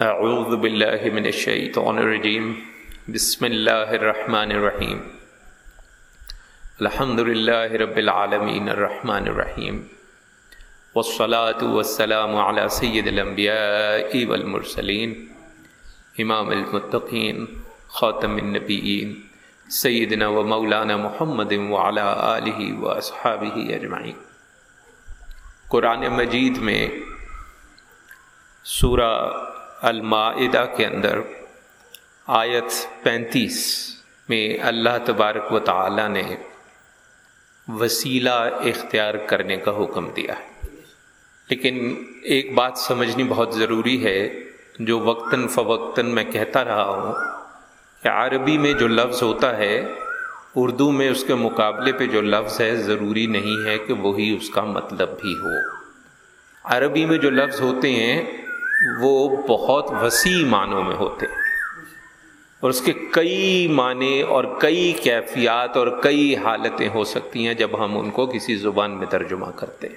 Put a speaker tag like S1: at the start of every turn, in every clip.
S1: اعوذ باللہ من الشیطان الرجیم بسم اللہ الرحمن الرحیم الحمد للہ رب العالمین الرحمن الرحیم والصلاة والسلام على سید الانبیاء والمرسلین امام المتقین خاتم النبیین سیدنا و مولانا محمد وعلى آلہ و اصحابہ اجمعین قرآن مجید میں سورہ المائدہ کے اندر، آیت پینتیس میں اللہ تبارک و تعالی نے وسیلہ اختیار کرنے کا حکم دیا ہے۔ لیکن ایک بات سمجھنی بہت ضروری ہے، جو وقتاً فوقتاً میں کہتا رہا ہوں کہ عربی میں جو لفظ ہوتا ہے، اردو میں اس کے مقابلے پہ جو لفظ ہے، ضروری نہیں ہے کہ وہی اس کا مطلب بھی ہو۔ عربی میں جو لفظ ہوتے ہیں وہ بہت وسیع معنوں میں ہوتے ہیں۔ اور اس کے کئی معنی اور کئی کیفیات اور کئی حالتیں ہو سکتی ہیں جب ہم ان کو کسی زبان میں ترجمہ کرتے ہیں۔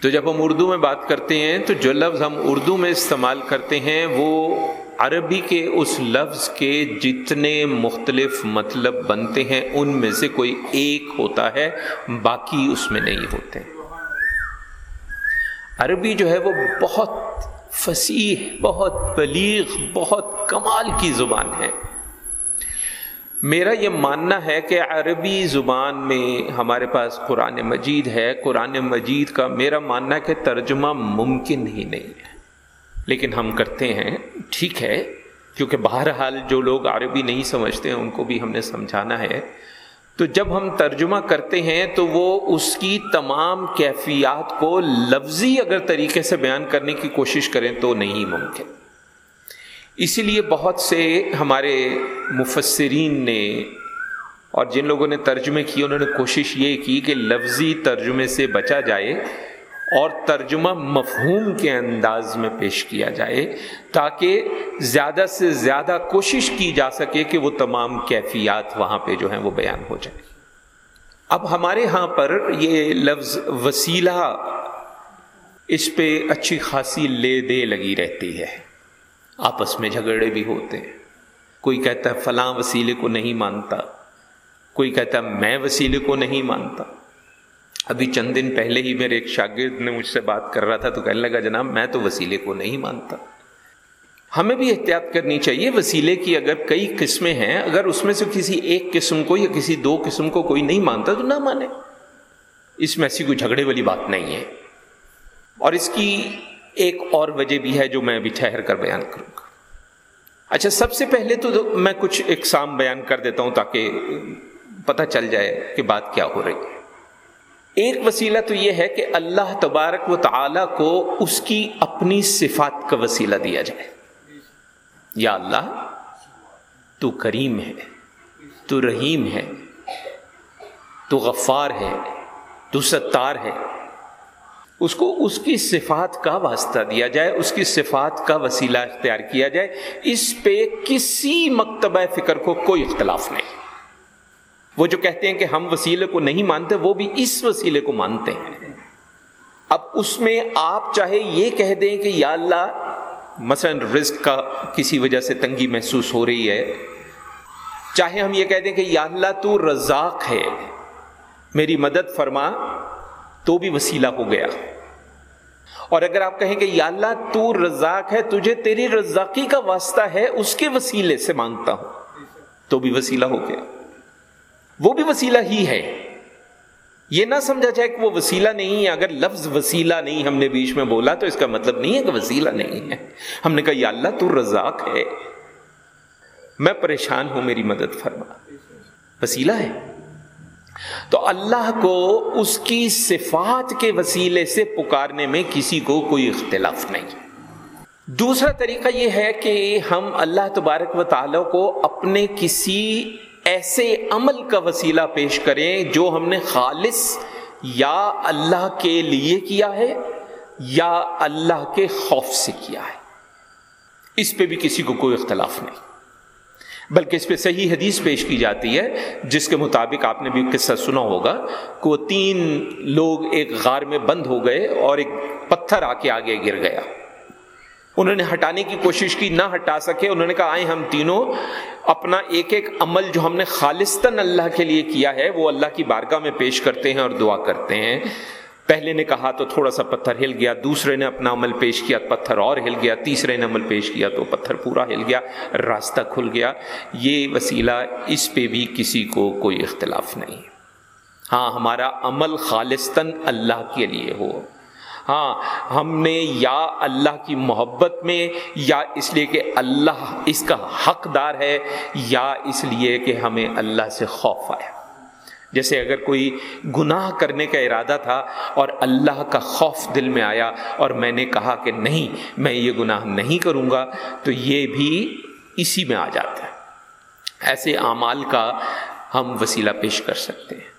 S1: تو جب ہم اردو میں بات کرتے ہیں تو جو لفظ ہم اردو میں استعمال کرتے ہیں وہ عربی کے اس لفظ کے جتنے مختلف مطلب بنتے ہیں ان میں سے کوئی ایک ہوتا ہے، باقی اس میں نہیں ہوتے۔ عربی جو ہے وہ بہت فصیح، بہت بلیغ، بہت کمال کی زبان ہے۔ میرا یہ ماننا ہے کہ عربی زبان میں ہمارے پاس قرآن مجید ہے۔ قرآن مجید کا میرا ماننا ہے کہ ترجمہ ممکن ہی نہیں ہے۔ لیکن ہم کرتے ہیں، ٹھیک ہے، کیونکہ بہرحال جو لوگ عربی نہیں سمجھتے ہیں ان کو بھی ہم نے سمجھانا ہے۔ تو جب ہم ترجمہ کرتے ہیں تو وہ اس کی تمام کیفیات کو لفظی اگر طریقے سے بیان کرنے کی کوشش کریں تو نہیں ممکن۔ اسی لیے بہت سے ہمارے مفسرین نے اور جن لوگوں نے ترجمے کیے، انہوں نے کوشش یہ کی کہ لفظی ترجمے سے بچا جائے۔ اور ترجمہ مفہوم کے انداز میں پیش کیا جائے تاکہ زیادہ سے زیادہ کوشش کی جا سکے کہ وہ تمام کیفیات وہاں پہ جو ہیں وہ بیان ہو جائے اب ہمارے ہاں پر یہ لفظ وسیلہ اس پہ اچھی خاصی لے دے لگی رہتی ہے۔ آپس میں جھگڑے بھی ہوتے ہیں۔ کوئی کہتا ہے فلاں وسیلے کو نہیں مانتا، کوئی کہتا ہے میں وسیلے کو نہیں مانتا۔ ابھی چند دن پہلے ہی میرے ایک شاگرد نے مجھ سے بات کر رہا تھا تو کہنے لگا، جناب، میں تو وسیلے کو نہیں مانتا۔ ہمیں بھی احتیاط کرنی چاہیے وسیلے کی، اگر کئی قسمیں ہیں، اگر اس میں سے کسی ایک قسم کو یا کسی دو قسم کو کوئی نہیں مانتا تو نہ مانے۔ اس میں ایسی کوئی جھگڑے والی بات نہیں ہے۔ اور اس کی ایک اور وجہ بھی ہے جو میں ابھی ٹھہر کر بیان کروں گا۔ اچھا سب سے پہلے تو میں کچھ اقسام بیان کر دیتا ہوں تاکہ پتہ چل جائے کہ بات کیا ہو رہی ہے۔ ایک وسیلہ تو یہ ہے کہ اللہ تبارک و تعالی کو اس کی اپنی صفات کا وسیلہ دیا جائے۔ یا اللہ، تو کریم ہے، تو رحیم ہے، تو غفار ہے، تو ستار ہے۔ اس کو اس کی صفات کا واسطہ دیا جائے، اس کی صفات کا وسیلہ اختیار کیا جائے۔ اس پہ کسی مکتبہ فکر کو کوئی اختلاف نہیں۔ وہ جو کہتے ہیں کہ ہم وسیلے کو نہیں مانتے، وہ بھی اس وسیلے کو مانتے ہیں۔ اب اس میں آپ چاہے یہ کہہ دیں کہ یا اللہ، مثلا رزق کا کسی وجہ سے تنگی محسوس ہو رہی ہے، چاہے ہم یہ کہہ دیں کہ یا اللہ، تو رزاق ہے۔ میری مدد فرما، تو بھی وسیلہ ہو گیا۔ اور اگر آپ کہیں کہ یا اللہ، تو رزاق ہے، تجھے تیری رزاقی کا واسطہ ہے، اس کے وسیلے سے مانگتا ہوں، تو بھی وسیلہ ہو گیا۔ وہ بھی وسیلہ ہی ہے۔ یہ نہ سمجھا جائے کہ وہ وسیلہ نہیں ہے۔ اگر لفظ وسیلہ نہیں ہم نے بیچ میں بولا تو اس کا مطلب نہیں ہے کہ وسیلہ نہیں ہے۔ ہم نے کہا، یا اللہ تو رزاق ہے۔ میں پریشان ہوں، میری مدد فرما۔ وسیلہ ہے۔ تو اللہ کو اس کی صفات کے وسیلے سے پکارنے میں کسی کو کوئی اختلاف نہیں۔ دوسرا طریقہ یہ ہے کہ ہم اللہ تبارک و تعالیٰ کو اپنے کسی ایسے عمل کا وسیلہ پیش کریں جو ہم نے خالص یا اللہ کے لیے کیا ہے یا اللہ کے خوف سے کیا ہے۔ اس پہ بھی کسی کو کوئی اختلاف نہیں۔ بلکہ اس پہ صحیح حدیث پیش کی جاتی ہے، جس کے مطابق آپ نے بھی قصہ سنا ہوگا کہ وہ تین لوگ ایک غار میں بند ہو گئے اور ایک پتھر آ کے آگے گر گیا۔ انہوں نے ہٹانے کی کوشش کی، نہ ہٹا سکے۔ انہوں نے کہا آئے ہم تینوں اپنا ایک ایک عمل جو ہم نے خالصتاً اللہ کے لیے کیا ہے، وہ اللہ کی بارگاہ میں پیش کرتے ہیں اور دعا کرتے ہیں۔ پہلے نے کہا تو تھوڑا سا پتھر ہل گیا، دوسرے نے اپنا عمل پیش کیا، پتھر اور ہل گیا۔ تیسرے نے عمل پیش کیا تو پتھر پورا ہل گیا، راستہ کھل گیا۔ یہ وسیلہ اس پہ بھی کسی کو کوئی اختلاف نہیں۔ ہاں ہمارا عمل خالصتاً اللہ کے لیے ہو۔ ہاں ہم نے یا اللہ کی محبت میں، یا اس لیے کہ اللہ اس کا حقدار ہے، یا اس لیے کہ ہمیں اللہ سے خوف آیا۔ جیسے اگر کوئی گناہ کرنے کا ارادہ تھا اور اللہ کا خوف دل میں آیا اور میں نے کہا کہ نہیں، میں یہ گناہ نہیں کروں گا، تو یہ بھی اسی میں آ جاتا ہے۔ ایسے اعمال کا ہم وسیلہ پیش کر سکتے ہیں۔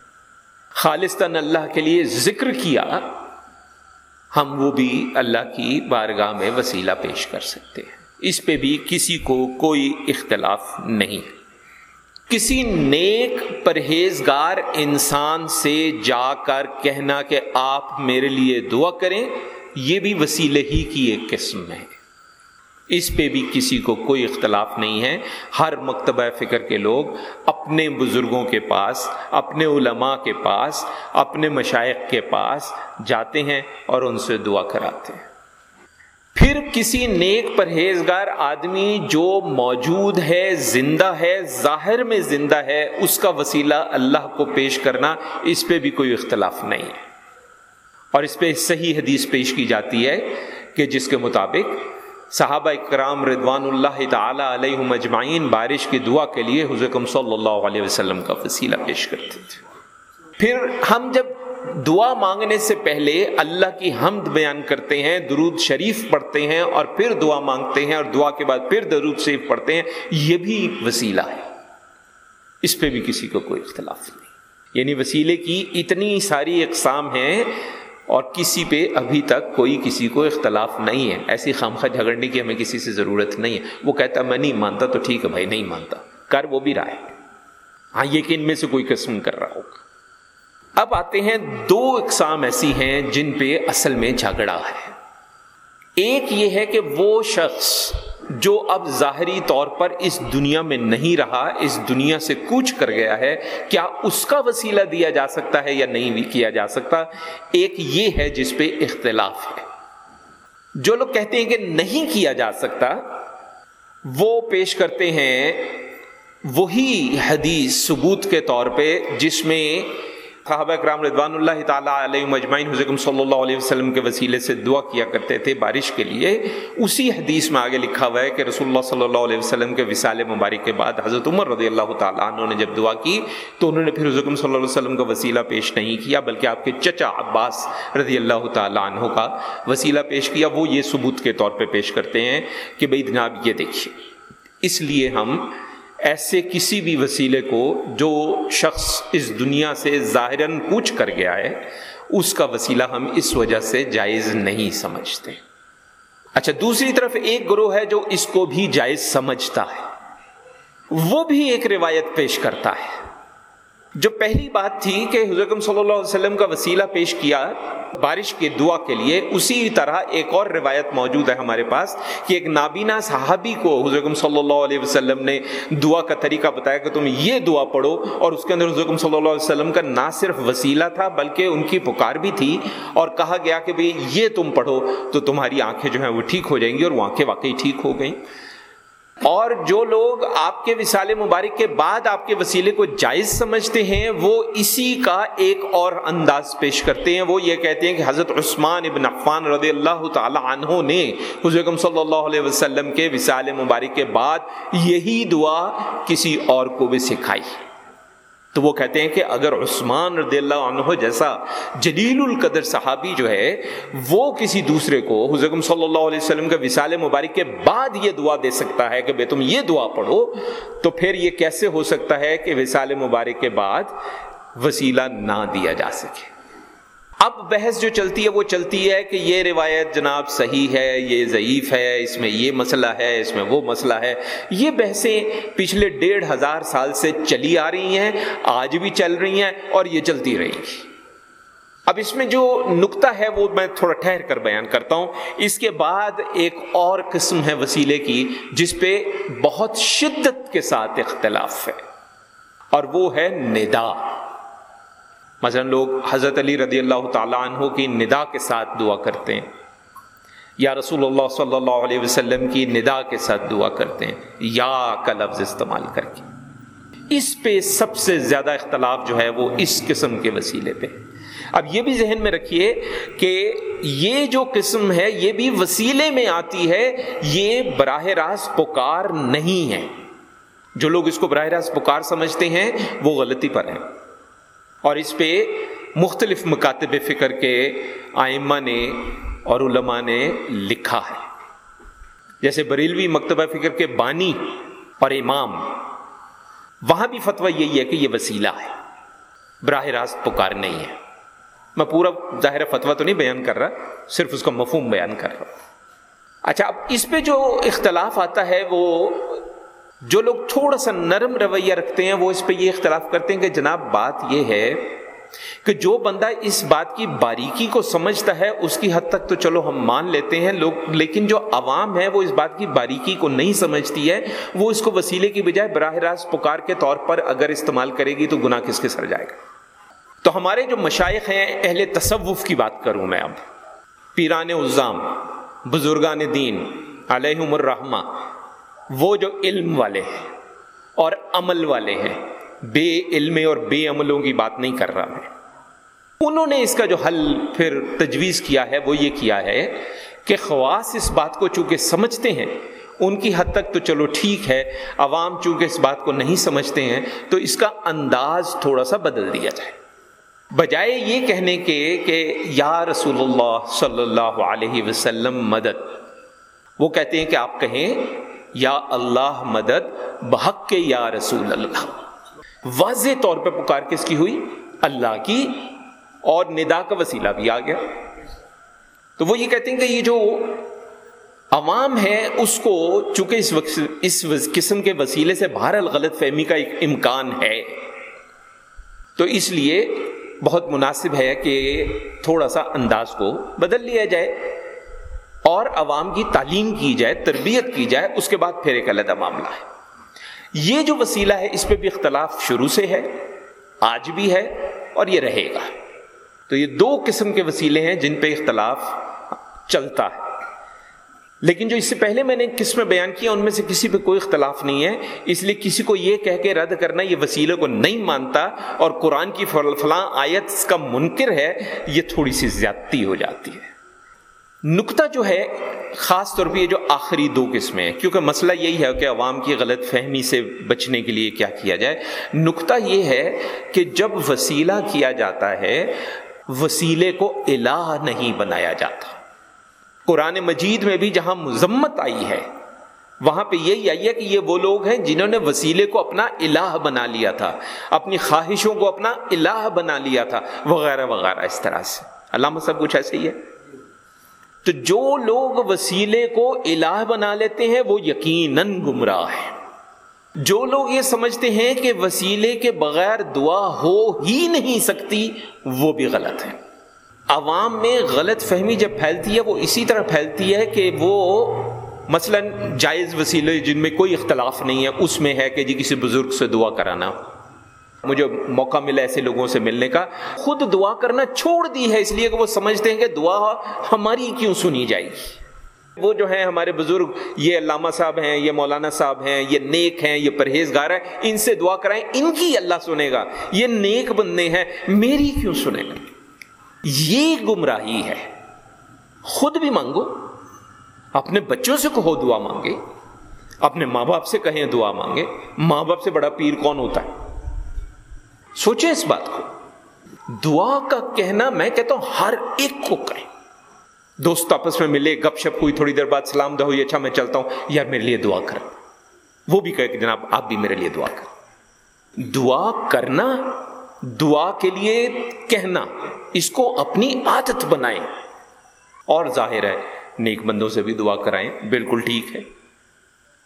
S1: خالصتاً اللہ کے لیے ذکر کیا ہم وہ بھی اللہ کی بارگاہ میں وسیلہ پیش کر سکتے ہیں۔ اس پہ بھی کسی کو کوئی اختلاف نہیں۔ کسی نیک پرہیزگار انسان سے جا کر کہنا کہ آپ میرے لیے دعا کریں، یہ بھی وسیلے ہی کی ایک قسم ہے۔ اس پہ بھی کسی کو کوئی اختلاف نہیں ہے۔ ہر مکتبہ فکر کے لوگ اپنے بزرگوں کے پاس، اپنے علماء کے پاس، اپنے مشائق کے پاس جاتے ہیں اور ان سے دعا کراتے ہیں۔ پھر کسی نیک پرہیزگار آدمی جو موجود ہے، زندہ ہے، ظاہر میں زندہ ہے، اس کا وسیلہ اللہ کو پیش کرنا اس پہ بھی کوئی اختلاف نہیں ہے۔ اور اس پہ صحیح حدیث پیش کی جاتی ہے کہ جس کے مطابق صحابہ اکرام ردوان اللہ تعالی علیہ مجمعین بارش کی دعا کے لیے حضرت صلی اللہ علیہ وسلم کا وسیلہ پیش کرتے تھے۔ پھر ہم جب دعا مانگنے سے پہلے اللہ کی حمد بیان کرتے ہیں، درود شریف پڑھتے ہیں اور پھر دعا مانگتے ہیں اور دعا کے بعد پھر درود شریف پڑھتے ہیں، یہ بھی وسیلہ ہے۔ اس پہ بھی کسی کو کوئی اختلاف نہیں۔ یعنی وسیلے کی اتنی ساری اقسام ہیں اور کسی پہ ابھی تک کوئی کسی کو اختلاف نہیں ہے۔ ایسی خامخواہ جھگڑنے کی ہمیں کسی سے ضرورت نہیں ہے۔ وہ کہتا میں نہیں مانتا تو ٹھیک ہے بھائی، نہیں مانتا۔ کر وہ بھی رہا ہے ہاں یہ کہ ان میں سے کوئی قسم کر رہا ہوگا۔ اب آتے ہیں، دو اقسام ایسی ہیں جن پہ اصل میں جھگڑا ہے۔ ایک یہ ہے کہ وہ شخص جو اب ظاہری طور پر اس دنیا میں نہیں رہا، اس دنیا سے کوچ کر گیا ہے، کیا اس کا وسیلہ دیا جا سکتا ہے یا نہیں بھی کیا جا سکتا؟ ایک یہ ہے جس پہ اختلاف ہے۔ جو لوگ کہتے ہیں کہ نہیں کیا جا سکتا، وہ پیش کرتے ہیں وہی حدیث، ثبوت کے طور پہ، جس میں صحابہ کرام رضوان اللہ تعالیٰ علیہ مجمعین حضرت صلی اللہ علیہ وسلم کے وسیلے سے دعا کیا کرتے تھے بارش کے لیے۔ اسی حدیث میں آگے لکھا ہوا ہے کہ رسول اللہ صلی اللہ علیہ وسلم کے وسال مبارک کے بعد حضرت عمر رضی اللہ تعالیٰ عنہ نے جب دعا کی تو انہوں نے پھر حضرت صلی اللہ علیہ وسلم کا وسیلہ پیش نہیں کیا، بلکہ آپ کے چچا عباس رضی اللہ تعالیٰ عنہ کا وسیلہ پیش کیا۔ وہ یہ ثبوت کے طور پہ پیش کرتے ہیں کہ بھائی جناب یہ دیکھیے، اس لیے ہم ایسے کسی بھی وسیلے کو جو شخص اس دنیا سے ظاہراً کوچ کر گیا ہے، اس کا وسیلہ ہم اس وجہ سے جائز نہیں سمجھتے۔ اچھا دوسری طرف ایک گروہ ہے جو اس کو بھی جائز سمجھتا ہے۔ وہ بھی ایک روایت پیش کرتا ہے۔ جو پہلی بات تھی کہ حضرت صلی اللہ علیہ وسلم کا وسیلہ پیش کیا بارش کے دعا کے لیے، اسی طرح ایک اور روایت موجود ہے ہمارے پاس کہ ایک نابینا صحابی کو حضرت صلی اللہ علیہ وسلم نے دعا کا طریقہ بتایا کہ تم یہ دعا پڑھو اور اس کے اندر حضرت صلی اللہ علیہ وسلم کا نہ صرف وسیلہ تھا بلکہ ان کی پکار بھی تھی اور کہا گیا کہ بھئی یہ تم پڑھو تو تمہاری آنکھیں جو ہیں وہ ٹھیک ہو جائیں گی اور وہ آنکھیں واقعی ٹھیک ہو گئیں۔ اور جو لوگ آپ کے وسال مبارک کے بعد آپ کے وسیلے کو جائز سمجھتے ہیں، وہ اسی کا ایک اور انداز پیش کرتے ہیں۔ وہ یہ کہتے ہیں کہ حضرت عثمان ابن عفان رضی اللہ تعالی عنہ نے حضرت صلی اللہ علیہ وسلم کے وسال مبارک کے بعد یہی دعا کسی اور کو بھی سکھائی۔ تو وہ کہتے ہیں کہ اگر عثمان رضی اللہ عنہ جیسا جلیل القدر صحابی جو ہے، وہ کسی دوسرے کو، حضرت صلی اللہ علیہ وسلم کے وصال مبارک کے بعد یہ دعا دے سکتا ہے کہ بے تم یہ دعا پڑھو، تو پھر یہ کیسے ہو سکتا ہے کہ وسال مبارک کے بعد وسیلہ نہ دیا جا سکے؟ اب بحث جو چلتی ہے وہ چلتی ہے کہ یہ روایت جناب صحیح ہے، یہ ضعیف ہے، اس میں یہ مسئلہ ہے، اس میں وہ مسئلہ ہے۔ یہ بحثیں پچھلے ڈیڑھ ہزار سال سے چلی آ رہی ہیں، آج بھی چل رہی ہیں اور یہ چلتی رہیں گی۔ اب اس میں جو نقطہ ہے وہ میں تھوڑا ٹھہر کر بیان کرتا ہوں۔ اس کے بعد ایک اور قسم ہے وسیلے کی، جس پہ بہت شدت کے ساتھ اختلاف ہے اور وہ ہے ندا۔ مثلا لوگ حضرت علی رضی اللہ تعالیٰ عنہ کی ندا کے ساتھ دعا کرتے ہیں۔ یا رسول اللہ صلی اللہ علیہ وسلم کی ندا کے ساتھ دعا کرتے ہیں۔ یا کا لفظ استعمال کر کے۔ اس پہ سب سے زیادہ اختلاف جو ہے وہ اس قسم کے وسیلے پہ۔ اب یہ بھی ذہن میں رکھیے کہ یہ جو قسم ہے، یہ بھی وسیلے میں آتی ہے، یہ براہ راست پکار نہیں ہے۔ جو لوگ اس کو براہ راست پکار سمجھتے ہیں، وہ غلطی پر ہیں۔ اور اس پہ مختلف مکاتب فکر کے آئمہ نے اور علماء نے لکھا ہے۔ جیسے بریلوی مکتبہ فکر کے بانی اور امام، وہاں بھی فتویٰ یہی ہے کہ یہ وسیلہ ہے۔ براہ راست پکار نہیں ہے۔ میں پورا ظاہر فتویٰ تو نہیں بیان کر رہا، صرف اس کا مفہوم بیان کر رہا ہوں۔ اچھا اب اس پہ جو اختلاف آتا ہے وہ جو لوگ تھوڑا سا نرم رویہ رکھتے ہیں، وہ اس پہ یہ اختلاف کرتے ہیں کہ جناب بات یہ ہے کہ جو بندہ اس بات کی باریکی کو سمجھتا ہے، اس کی حد تک تو چلو ہم مان لیتے ہیں، لوگ لیکن جو عوام ہے، وہ اس بات کی باریکی کو نہیں سمجھتی ہے۔ وہ اس کو وسیلے کی بجائے براہ راست پکار کے طور پر اگر استعمال کرے گی تو گناہ کس کے سر جائے گا؟ تو ہمارے جو مشائق ہیں، اہل تصوف کی بات کروں میں اب۔ پیران الزام بزرگان دین، علیہم الرحمہ۔ وہ جو علم والے ہیں اور عمل والے ہیں، بے علم اور بے عملوں کی بات نہیں کر رہا میں۔ انہوں نے اس کا جو حل پھر تجویز کیا ہے، وہ یہ کیا ہے کہ خواص اس بات کو چونکہ سمجھتے ہیں، ان کی حد تک تو چلو ٹھیک ہے، عوام چونکہ اس بات کو نہیں سمجھتے ہیں، تو اس کا انداز تھوڑا سا بدل دیا جائے۔ بجائے یہ کہنے کے کہ یا رسول اللہ صلی اللہ علیہ وسلم مدد، وہ کہتے ہیں کہ آپ کہیں یا اللہ مدد، بحق کے یا رسول اللہ۔ واضح طور پہ پکار کس کی ہوئی؟ اللہ کی۔ اور ندا کا وسیلہ بھی آ گیا۔ تو وہ یہ کہتے ہیں کہ یہ جو عوام ہے، اس کو چونکہ اس وقت، اس قسم کے وسیلے سے بہرحال غلط فہمی کا ایک امکان ہے۔ تو اس لیے بہت مناسب ہے کہ تھوڑا سا انداز کو بدل لیا جائے۔ اور عوام کی تعلیم کی جائے، تربیت کی جائے، اس کے بعد پھر ایک علیحدہ معاملہ ہے۔ یہ جو وسیلہ ہے، اس پہ بھی اختلاف شروع سے ہے، آج بھی ہے اور یہ رہے گا۔ تو یہ دو قسم کے وسیلے ہیں جن پہ اختلاف چلتا ہے۔ لیکن جو اس سے پہلے میں نے قسمیں بیان کیا ان میں سے کسی پہ کوئی اختلاف نہیں ہے۔ اس لیے کسی کو یہ کہہ کے رد کرنا یہ وسیلے کو نہیں مانتا اور قرآن کی فلاں آیت کا منکر ہے، یہ تھوڑی سی زیادتی ہو جاتی ہے۔ نقطہ جو ہے، خاص طور پہ یہ جو آخری دو قسمیں ہیں، کیونکہ مسئلہ یہی ہے کہ عوام کی غلط فہمی سے بچنے کے لیے کیا کیا جائے۔ نقطہ یہ ہے کہ جب وسیلہ کیا جاتا ہے، وسیلے کو الہ نہیں بنایا جاتا۔ قرآن مجید میں بھی جہاں مذمت آئی ہے، وہاں پہ یہی آئی ہے کہ یہ وہ لوگ ہیں جنہوں نے وسیلے کو اپنا الہ بنا لیا تھا، اپنی خواہشوں کو اپنا الہ بنا لیا تھا، وغیرہ وغیرہ، اس طرح سے۔ علامہ سب کچھ ایسے ہی ہے؟ تو جو لوگ وسیلے کو الہ بنا لیتے ہیں وہ یقیناً گمراہ ہے جو لوگ یہ سمجھتے ہیں کہ وسیلے کے بغیر دعا ہو ہی نہیں سکتی، وہ بھی غلط ہے عوام میں غلط فہمی جب پھیلتی ہے، وہ اسی طرح پھیلتی ہے کہ وہ مثلا جائز وسیلے جن میں کوئی اختلاف نہیں ہے، اس میں ہے کہ جی کسی بزرگ سے دعا کرانا۔ مجھے موقع ملا ایسے لوگوں سے ملنے کا۔ خود دعا کرنا چھوڑ دی ہے، اس لیے کہ وہ سمجھتے ہیں کہ دعا ہماری کیوں سنی جائے گی؟ وہ جو ہیں ہمارے بزرگ، یہ علامہ صاحب ہیں، یہ مولانا صاحب ہیں، یہ نیک ہیں، یہ پرہیزگار ہیں، ان سے دعا کرائیں، ان کی اللہ سنے گا۔ یہ نیک بندے ہیں، میری کیوں سنے گا؟ یہ گمراہی ہے۔ خود بھی مانگو، اپنے بچوں سے کہو دعا مانگے، اپنے ماں باپ سے کہیں دعا مانگے۔ ماں باپ سے بڑا پیر کون ہوتا ہے؟ سوچیں اس بات کو۔ دعا کا کہنا میں کہتا ہوں ہر ایک کو کہیں دوست آپس میں ملے، گپ شپ ہوئی، تھوڑی دیر بعد سلام دہ ہوئی اچھا میں چلتا ہوں، یار میرے لیے دعا کر۔ وہ بھی کہے کہ جناب آپ بھی میرے لیے دعا کر۔ دعا کرنا، دعا کے لیے کہنا، اس کو اپنی عادت بنائیں۔ اور ظاہر ہے، نیک بندوں سے بھی دعا کرائیں، بالکل ٹھیک ہے۔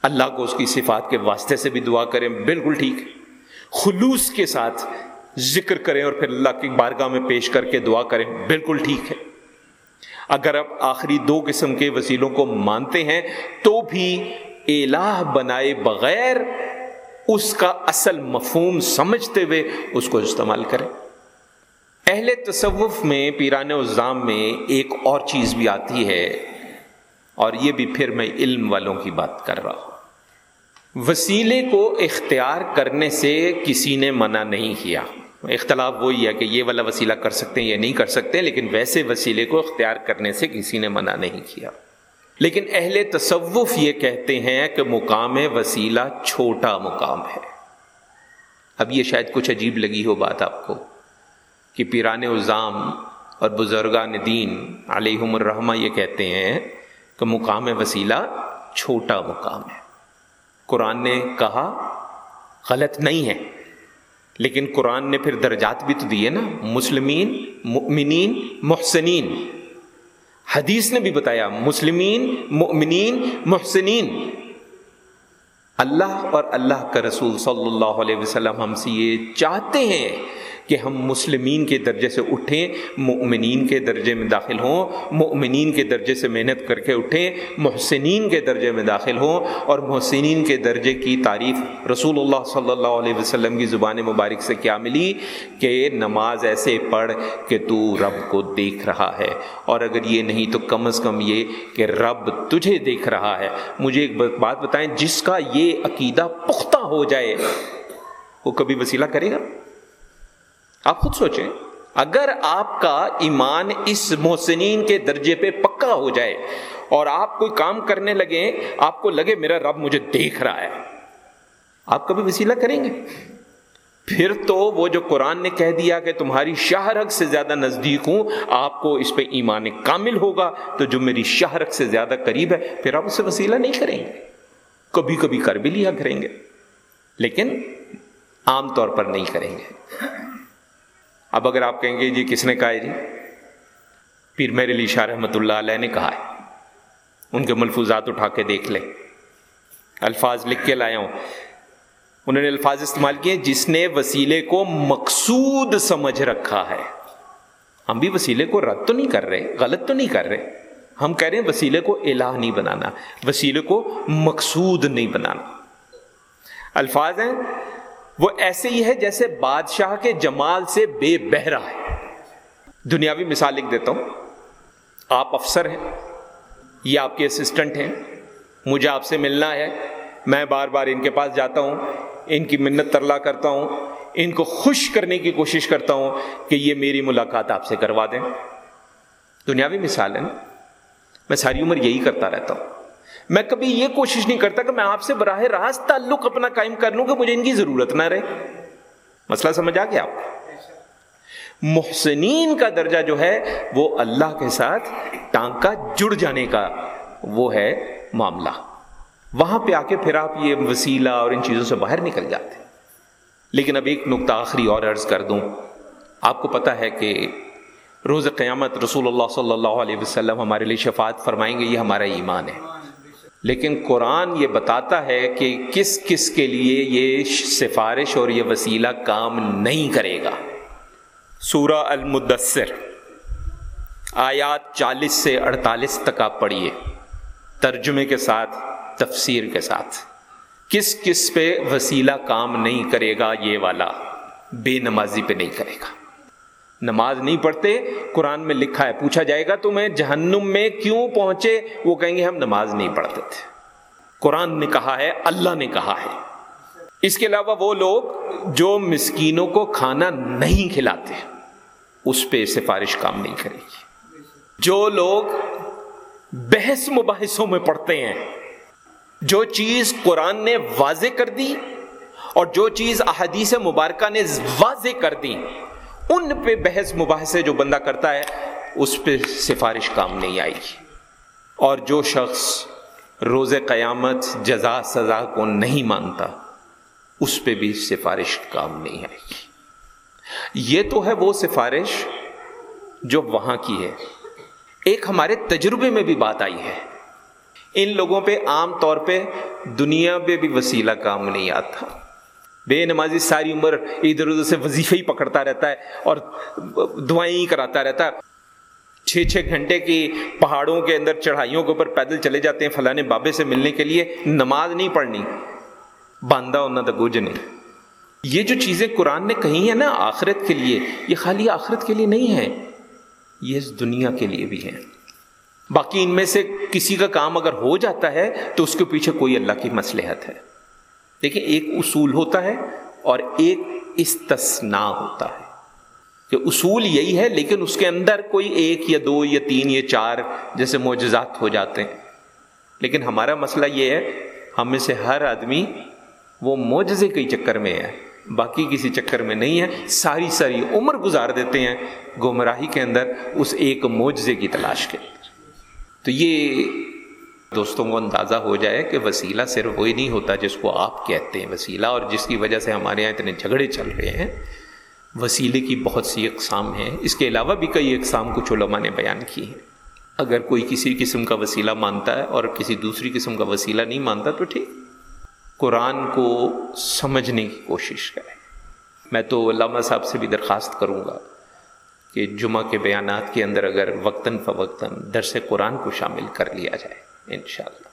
S1: اللہ کو اس کی صفات کے واسطے سے بھی دعا کریں، بالکل ٹھیک ہے۔ خلوص کے ساتھ ذکر کریں اور پھر اللہ کی بارگاہ میں پیش کر کے دعا کریں، بالکل ٹھیک ہے۔ اگر آپ آخری دو قسم کے وسیلوں کو مانتے ہیں، تو بھی الہ بنائے بغیر اس کا اصل مفہوم سمجھتے ہوئے اس کو استعمال کریں۔ اہل تصوف میں، پیران الزام میں ایک اور چیز بھی آتی ہے، اور یہ بھی پھر میں علم والوں کی بات کر رہا ہوں۔ وسیلے کو اختیار کرنے سے کسی نے منع نہیں کیا۔ اختلاف وہی ہے کہ یہ والا وسیلہ کر سکتے ہیں یا نہیں کر سکتے، لیکن ویسے وسیلے کو اختیار کرنے سے کسی نے منع نہیں کیا۔ لیکن اہل تصوف یہ کہتے ہیں کہ مقام وسیلہ چھوٹا مقام ہے۔ اب یہ شاید کچھ عجیب لگی ہو بات آپ کو کہ پیران الزام اور بزرگان دین علیہم الرحمہ یہ کہتے ہیں کہ مقام وسیلہ چھوٹا مقام ہے۔ قرآن نے کہا، غلط نہیں ہے۔ لیکن قرآن نے پھر درجات بھی تو دیے نا۔ مسلمین، مؤمنین، محسنین۔ حدیث نے بھی بتایا، مسلمین، مؤمنین، محسنین۔ اللہ اور اللہ کا رسول صلی اللہ علیہ وسلم ہم سے یہ چاہتے ہیں۔ کہ ہم مسلمین کے درجے سے اٹھیں، مؤمنین کے درجے میں داخل ہوں، مؤمنین کے درجے سے محنت کر کے اٹھیں، محسنین کے درجے میں داخل ہوں، اور محسنین کے درجے کی تعریف رسول اللہ صلی اللہ علیہ وسلم کی زبان مبارک سے کیا ملی؟ کہ نماز ایسے پڑھ کہ تو رب کو دیکھ رہا ہے۔ اور اگر یہ نہیں تو کم از کم یہ کہ رب تجھے دیکھ رہا ہے۔ مجھے ایک بات بتائیں، جس کا یہ عقیدہ پختہ ہو جائے، وہ کبھی وسیلہ کرے گا؟ آپ خود سوچیں، اگر آپ کا ایمان اس محسنین کے درجے پہ پکا ہو جائے اور آپ کوئی کام کرنے لگے آپ کو لگے میرا رب مجھے دیکھ رہا ہے، آپ کبھی وسیلہ کریں گے؟ پھر تو وہ جو قرآن نے کہہ دیا کہ تمہاری شاہرگ سے زیادہ نزدیک ہوں، آپ کو اس پہ ایمان کامل ہوگا، تو جو میری شاہرگ سے زیادہ قریب ہے، پھر آپ اسے وسیلہ نہیں کریں گے۔ کبھی کبھی کر بھی لیا کریں گے، لیکن عام طور پر نہیں کریں گے۔ اب اگر آپ کہیں گے جی کس نے کہا ہے جی؟ پیر میرے علی شاہ رحمۃ اللہ علیہ نے کہا ہے۔ ان کے ملفوظات اٹھا کے دیکھ لیں۔ الفاظ لکھ کے لایا ہوں۔ انہوں نے الفاظ استعمال کیے، جس نے وسیلے کو مقصود سمجھ رکھا ہے۔ ہم بھی وسیلے کو رد تو نہیں کر رہے، غلط تو نہیں کر رہے۔ ہم کہہ رہے ہیں وسیلے کو الہ نہیں بنانا، وسیلے کو مقصود نہیں بنانا۔ الفاظ ہیں وہ ایسے ہی ہے جیسے بادشاہ کے جمال سے بے بہرا ہے۔ دنیاوی مثال لکھ دیتا ہوں۔ آپ افسر ہیں، یہ آپ کے اسسٹنٹ ہیں۔ مجھے آپ سے ملنا ہے۔ میں بار بار ان کے پاس جاتا ہوں، ان کی منت ترلا کرتا ہوں، ان کو خوش کرنے کی کوشش کرتا ہوں کہ یہ میری ملاقات آپ سے کروا دیں۔ دنیاوی مثال ہے نا۔ میں ساری عمر یہی کرتا رہتا ہوں۔ میں کبھی یہ کوشش نہیں کرتا کہ میں آپ سے براہ راست تعلق اپنا قائم کر لوں کہ مجھے ان کی ضرورت نہ رہے۔ مسئلہ سمجھ آ گیا آپ محسنین کا درجہ جو ہے وہ اللہ کے ساتھ ٹانکا جڑ جانے کا وہ ہے معاملہ۔ وہاں پہ آ کے پھر آپ یہ وسیلہ اور ان چیزوں سے باہر نکل جاتے۔ لیکن اب ایک نقطہ آخری اور عرض کر دوں۔ آپ کو پتا ہے کہ روز قیامت رسول اللہ صلی اللہ علیہ وسلم ہمارے لیے شفاعت فرمائیں گے، یہ ہمارا ایمان ہے۔ لیکن قرآن یہ بتاتا ہے کہ کس کس کے لیے یہ سفارش اور یہ وسیلہ کام نہیں کرے گا۔ سورہ المدثر، آیات چالیس سے اڑتالیس تک آپ پڑھیے۔ ترجمے کے ساتھ، تفسیر کے ساتھ۔ کس کس پہ وسیلہ کام نہیں کرے گا یہ والا بے نمازی پہ نہیں کرے گا۔ نماز نہیں پڑھتے، قرآن میں لکھا ہے، پوچھا جائے گا تمہیں جہنم میں کیوں پہنچے؟ وہ کہیں گے ہم نماز نہیں پڑھتے تھے۔ قرآن نے کہا ہے، اللہ نے کہا ہے۔ اس کے علاوہ وہ لوگ جو مسکینوں کو کھانا نہیں کھلاتے، اس پہ سفارش کام نہیں کرے گی۔ جو لوگ بحث مباحثوں میں پڑھتے ہیں، جو چیز قرآن نے واضح کر دی اور جو چیز احادیث مبارکہ نے واضح کر دی ان پہ بحث مباحثے جو بندہ کرتا ہے، اس پہ سفارش کام نہیں آئے گی۔ اور جو شخص روز قیامت جزا سزا کو نہیں مانتا، اس پہ بھی سفارش کام نہیں آئے گی۔ یہ تو ہے وہ سفارش جو وہاں کی ہے۔ ایک ہمارے تجربے میں بھی بات آئی ہے۔ ان لوگوں پہ عام طور پہ دنیا پہ بھی وسیلہ کام نہیں آتا۔ بے نمازی ساری عمر ادھر ادھر سے وظیفے ہی پکڑتا رہتا ہے اور دعائیں ہی کراتا رہتا ہے۔ چھ چھ گھنٹے کی پہاڑوں کے اندر چڑھائیوں کے اوپر پیدل چلے جاتے ہیں فلانے بابے سے ملنے کے لیے، نماز نہیں پڑھنی۔ باندھا ہونا تو گوج نہیں یہ جو چیزیں قرآن نے کہی ہیں نا آخرت کے لیے، یہ خالی آخرت کے لیے نہیں ہے یہ اس دنیا کے لیے بھی ہے باقی ان میں سے کسی کا کام اگر ہو جاتا ہے تو اس کے پیچھے کوئی اللہ کی مصلحت ہے۔ دیکھیں، ایک اصول ہوتا ہے اور ایک استثناء ہوتا ہے کہ اصول یہی ہے، لیکن اس کے اندر کوئی ایک یا دو یا تین یا چار جیسے معجزات ہو جاتے ہیں۔ لیکن ہمارا مسئلہ یہ ہے، ہم میں سے ہر آدمی وہ معجزے کے چکر میں ہے، باقی کسی چکر میں نہیں ہے۔ ساری ساری عمر گزار دیتے ہیں گمراہی کے اندر اس ایک معجزے کی تلاش کے تو یہ دوستوں کو اندازہ ہو جائے کہ وسیلہ صرف وہی نہیں ہوتا جس کو آپ کہتے ہیں وسیلہ، اور جس کی وجہ سے ہمارے یہاں اتنے جھگڑے چل رہے ہیں، وسیلے کی بہت سی اقسام ہیں۔ اس کے علاوہ بھی کئی اقسام کچھ علماء نے بیان کی ہیں۔ اگر کوئی کسی قسم کا وسیلہ مانتا ہے اور کسی دوسری قسم کا وسیلہ نہیں مانتا تو ٹھیک، قرآن کو سمجھنے کی کوشش کرے میں تو علامہ صاحب سے بھی درخواست کروں گا کہ جمعہ کے بیانات کے اندر اگر وقتاً فوقتاً درس قرآن کو شامل کر لیا جائے۔ انشاءاللہ۔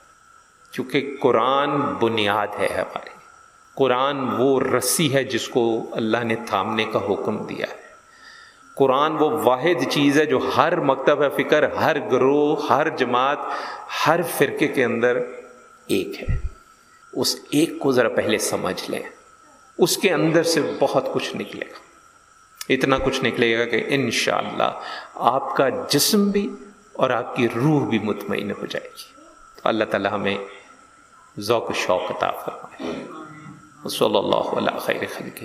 S1: کیونکہ قرآن بنیاد ہے ہماری۔ قرآن وہ رسی ہے جس کو اللہ نے تھامنے کا حکم دیا ہے۔ قرآن وہ واحد چیز ہے جو ہر مکتب فکر، ہر گروہ، ہر جماعت، ہر فرقے کے اندر ایک ہے۔ اس ایک کو ذرا پہلے سمجھ لیں۔ اس کے اندر سے بہت کچھ نکلے گا۔ اتنا کچھ نکلے گا کہ انشاءاللہ آپ کا جسم بھی اور آپ کی روح بھی مطمئن ہو جائے گی۔ اللہ تعالیٰ ہمیں ذوق شوق عطا فرمائے۔ صلی اللہ علیہ خیر خلق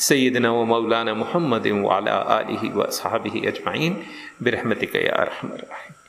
S1: سیدنا و مولانا محمد وعلى آلہ و صحابہ اجمعین برحمتک یا ارحم الرحیم۔